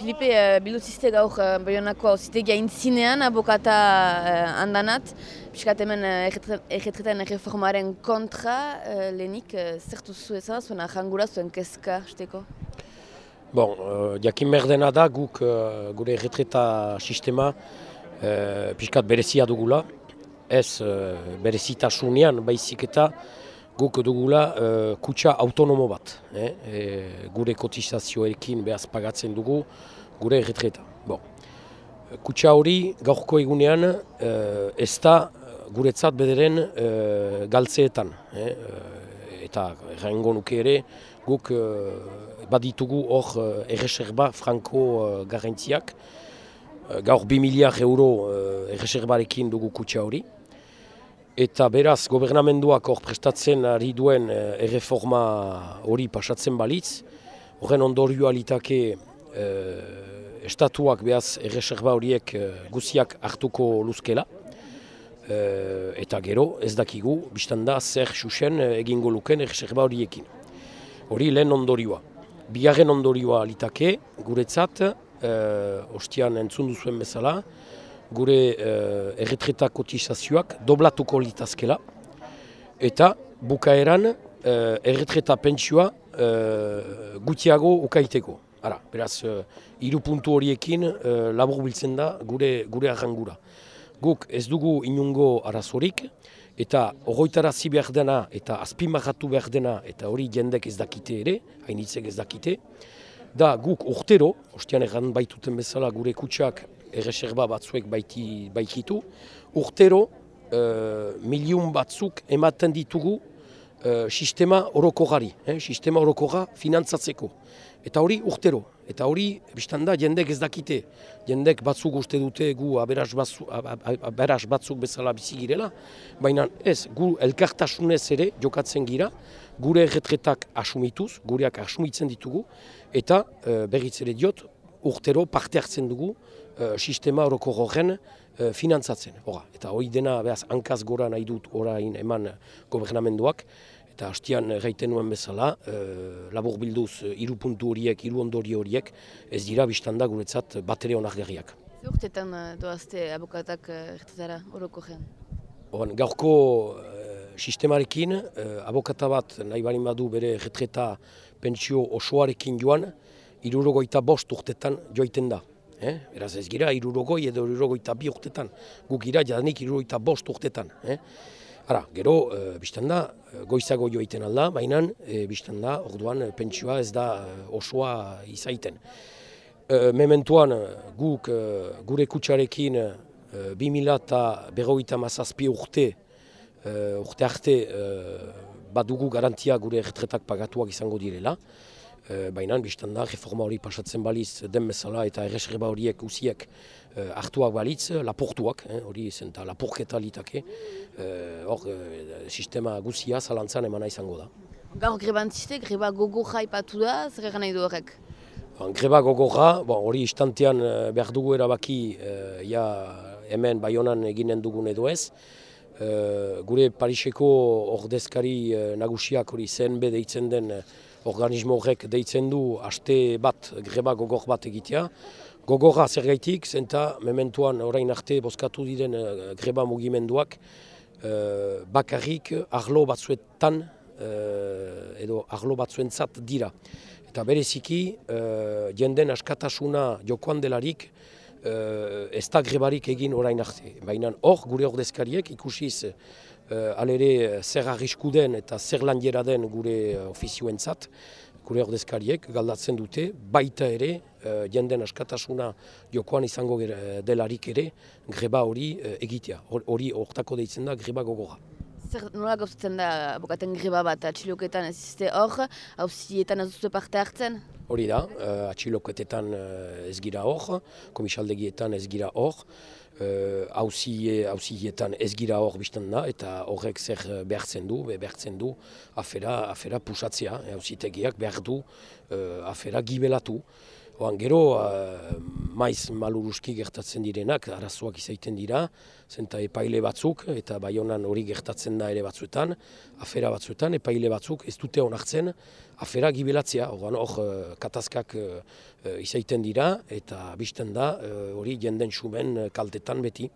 Filipe, uh, biluzizte gaur uh, Bayonako hauzitegia intzinean, abokata uh, handanat, piskat hemen uh, erretretan erreformaren kontra, uh, lehenik, uh, zertu zu ezala, zuen ahangura, zuen kezka, esteko? Bon, uh, jakin merdena da guk gure erretreta sistema uh, piskat berezia dugula, ez uh, berezitasunean baizik eta guk dugula uh, kutsa autonomo bat. Eh? E, gure kotizazioekin behaz pagatzen dugu gure erretreta. Bon. Kutsa hori gaurko egunean uh, ez da guretzat bederen uh, galtzeetan. Eh? eta errengo nuke ere guk uh, baditugu hor uh, erreserba franko uh, garrantziak. Uh, gaur 2 miliar euro uh, erreserbarekin dugu kutsa hori. Eta beraz, gobernamenduak hor prestatzen ari duen eh, erreforma hori pasatzen balitz, horren ondorioa litake eh, estatuak behaz erreserba horiek eh, guziak hartuko luzkela. Eh, eta gero, ez dakigu, biztan da, zer xuxen egingo luken erreserba horiekin. Hori lehen ondorioa. Bigarren ondorioa litake, guretzat, eh, ostian entzun duzuen bezala, gure uh, erretreta kotizazioak doblatuko litazkela eta bukaeran uh, erretreta pentsioa uh, gutiago ukaiteko. Ara, beraz, uh, iru puntu horiekin uh, labur biltzen da gure, gure arrangura. Guk ez dugu inungo arazorik eta horretarazi behar dena eta azpimagatu behar dena eta hori jendek ez dakite ere, hainitzek ez dakite, da guk urtero, ostian erran baituten bezala gure kutsak erreserba batzuek baiti, baikitu, urtero uh, miliun batzuk ematen ditugu uh, sistema orokogari, eh, sistema orokoga finantzatzeko. Eta hori urtero, eta hori biztan da jendek ez dakite, jendek batzuk uste dute gu aberaz, batzu, aberaz batzuk bezala bizi baina ez, gu elkartasunez ere jokatzen gira, gure erretretak asumituz, gureak asumitzen ditugu, eta uh, berriz ere diot, urtero parte hartzen dugu sistema horoko horren uh, finantzatzen. Hora, eta hori dena behaz hankaz gora nahi dut orain eman gobernamenduak, eta hastian gaiten nuen bezala, uh, labur bilduz hiru puntu horiek, hiru ondori horiek, ez dira biztanda guretzat batere onargarriak. Zurtetan uh, doazte abokatak ertetara horoko gen? gaurko sistemarekin, uh, abokata bat nahi balin badu bere retreta pentsio osoarekin joan, irurogoita bost urtetan joiten da. Eh? Beraz ez gira, irurogoi edo irurogoita bi urtetan. Guk gira, jadanik irurogoita bost urtetan. Eh? Ara, gero, e, biztan da, goizago joiten alda, baina e, biztan da, orduan, pentsioa ez da osoa izaiten. E, mementuan, guk, gure kutsarekin, e, 2000 eta berroita mazazpi urte, e, urte arte, e, badugu garantia gure retretak pagatuak izango direla. E, baina, biztan da, reforma hori pasatzen baliz den bezala eta erreserba horiek usiek e, hartuak balitz, laportuak, eh, hori zen eta laporketa litake, e, hor, e, sistema guzia zalantzan emana izango da. Gaur grebantziste, greba gogo jaipatu da, zer nahi du horrek? Greba gogorra, bon, hori istantean behar dugu erabaki ja, hemen baionan eginen dugun edo ez. Gure Pariseko ordezkari nagusiak hori zen deitzen den organismo horrek deitzen du aste bat, greba gogor bat egitea. Gogorra zer gaitik, zenta mementuan orain arte bozkatu diren greba mugimenduak bakarrik arlo batzuetan edo arlo batzuentzat dira. Eta bereziki, jenden askatasuna jokoan delarik, ez da grebarik egin orain arte. Baina hor, gure ordezkariek ikusiz uh, alere eh, zer arrisku den eta zer lan den gure uh, ofizioentzat, gure ordezkariek galdatzen dute, baita ere, uh, jenden askatasuna jokoan izango delarik ere, greba hori uh, egitea. Hori hortako deitzen da, greba gogorra. Zer nola gauzatzen da abokaten greba bat atxiloketan ez izte hor, hauzietan ez duzu parte hartzen? Hori da, uh, atxiloketetan ez gira hor, komisaldegietan ez gira hor, hauzietan uh, ez gira hor biztan da, eta horrek zer behartzen du, behartzen du afera, afera pusatzea, hauzitegiak behar du uh, afera gibelatu. Oan gero, uh, maiz maluruski gertatzen direnak, arazoak izaiten dira, zenta epaile batzuk, eta bai honan hori gertatzen da ere batzuetan, afera batzuetan, epaile batzuk ez dute onartzen afera gibelatzea, hor uh, katazkak uh, izaiten dira, eta bizten da hori jenden sumen kaltetan beti.